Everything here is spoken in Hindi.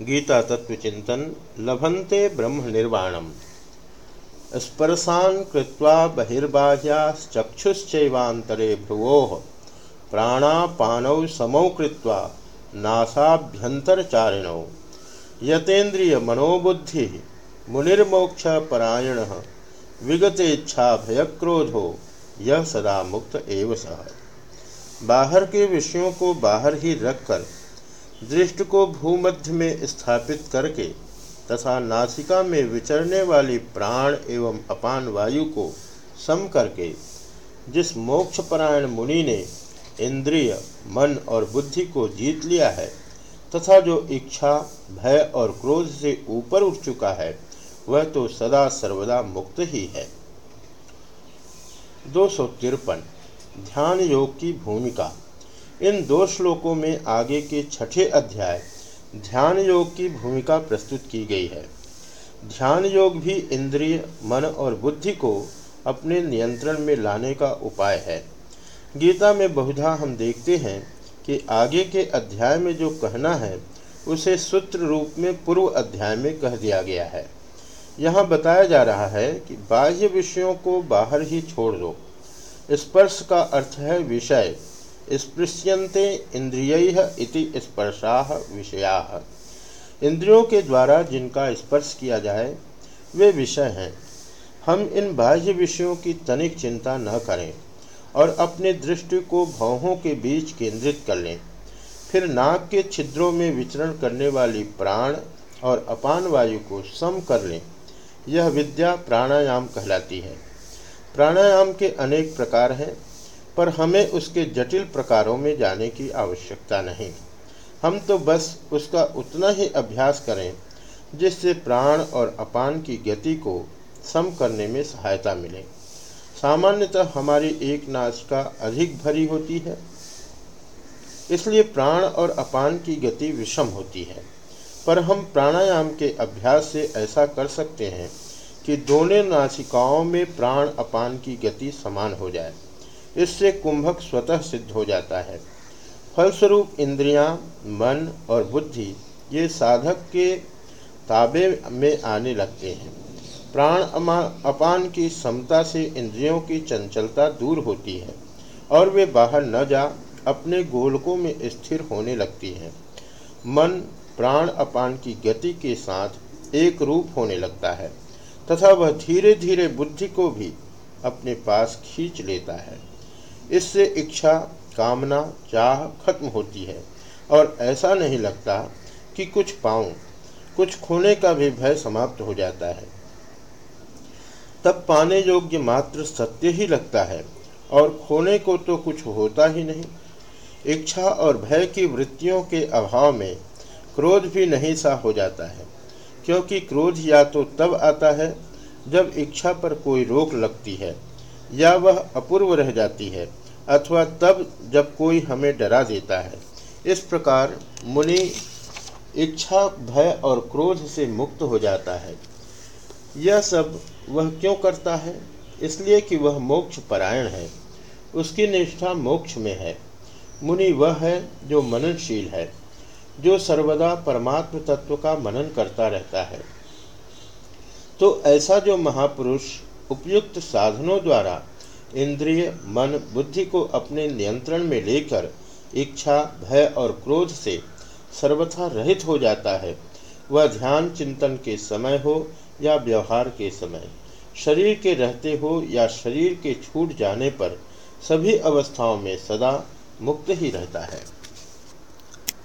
गीता तत्व चिंतन लभंते ब्रह्म निर्वाणम। स्पर्शान कृत्वा बहिर्बाह्याश्चक्षुश्चैवान्तरे भ्रुवो, प्राणापानौ समौ कृत्वा नासाभ्यंतरचारिणौ यतेन्द्रिय मनोबुद्धि मुनिर्मोक्षपरायण विगतेच्छा भयक्रोधो यह सदा मुक्त एव सह बाहर के विषयों को बाहर ही रखकर दृष्ट को भूमध्य में स्थापित करके तथा नासिका में विचरने वाली प्राण एवं अपान वायु को सम करके जिस मोक्षपरायण मुनि ने इंद्रिय, मन और बुद्धि को जीत लिया है तथा जो इच्छा, भय और क्रोध से ऊपर उठ चुका है, वह तो सदा सर्वदा मुक्त ही है। दो सौ तिरपन, ध्यान योग की भूमिका। इन दो श्लोकों में आगे के छठे अध्याय ध्यान योग की भूमिका प्रस्तुत की गई है। ध्यान योग भी इंद्रिय, मन और बुद्धि को अपने नियंत्रण में लाने का उपाय है। गीता में बहुधा हम देखते हैं कि आगे के अध्याय में जो कहना है, उसे सूत्र रूप में पूर्व अध्याय में कह दिया गया है। यहाँ बताया जा रहा है कि बाह्य विषयों को बाहर ही छोड़ दो। स्पर्श का अर्थ है विषय। स्पृश्यन्ते इंद्रिय इति स्पर्शा विषया। इंद्रियों के द्वारा जिनका स्पर्श किया जाए, वे विषय हैं। हम इन बाह्य विषयों की तनिक चिंता न करें और अपने दृष्टि को भवों के बीच केंद्रित कर लें। फिर नाक के छिद्रों में विचरण करने वाली प्राण और अपान वायु को सम कर लें। यह विद्या प्राणायाम कहलाती है। प्राणायाम के अनेक प्रकार हैं। पर हमें उसके जटिल प्रकारों में जाने की आवश्यकता नहीं। हम तो बस उसका उतना ही अभ्यास करें, जिससे प्राण और अपान की गति को सम करने में सहायता मिले। सामान्यतः हमारी एक नाशिका अधिक भरी होती है, इसलिए प्राण और अपान की गति विषम होती है। पर हम प्राणायाम के अभ्यास से ऐसा कर सकते हैं कि दोनों नासिकाओं में प्राण अपान की गति समान हो जाए। इससे कुंभक स्वतः सिद्ध हो जाता है। फलस्वरूप इंद्रियाँ, मन और बुद्धि ये साधक के ताबे में आने लगते हैं। प्राण अपान की समता से इंद्रियों की चंचलता दूर होती है और वे बाहर न जा अपने गोलकों में स्थिर होने लगती हैं। मन प्राण अपान की गति के साथ एक रूप होने लगता है तथा वह धीरे धीरे बुद्धि को भी अपने पास खींच लेता है। इससे इच्छा, कामना, चाह खत्म होती है। और ऐसा नहीं लगता कि कुछ पाऊँ, कुछ खोने का भी भय समाप्त हो जाता है। तब पाने योग्य मात्र सत्य ही लगता है, और खोने को तो कुछ होता ही नहीं। इच्छा और भय की वृत्तियों के अभाव में क्रोध भी नहीं सा हो जाता है, क्योंकि क्रोध या तो तब आता है जब इच्छा पर कोई रोक लगती है या वह अपूर्व रह जाती है, अथवा तब जब कोई हमें डरा देता है। इस प्रकार मुनि इच्छा, भय और क्रोध से मुक्त हो जाता है। यह सब वह क्यों करता है? इसलिए कि वह मोक्ष परायण है। उसकी निष्ठा मोक्ष में है। मुनि वह है जो मननशील है, जो सर्वदा परमात्म तत्व का मनन करता रहता है। तो ऐसा जो महापुरुष उपयुक्त साधनों द्वारा इंद्रिय, मन, बुद्धि को अपने नियंत्रण में लेकर इच्छा, भय और क्रोध से सर्वथा रहित हो जाता है। वह ध्यान चिंतन के समय हो या व्यवहार के समय, शरीर के रहते हो या शरीर के छूट जाने पर सभी अवस्थाओं में सदा मुक्त ही रहता है।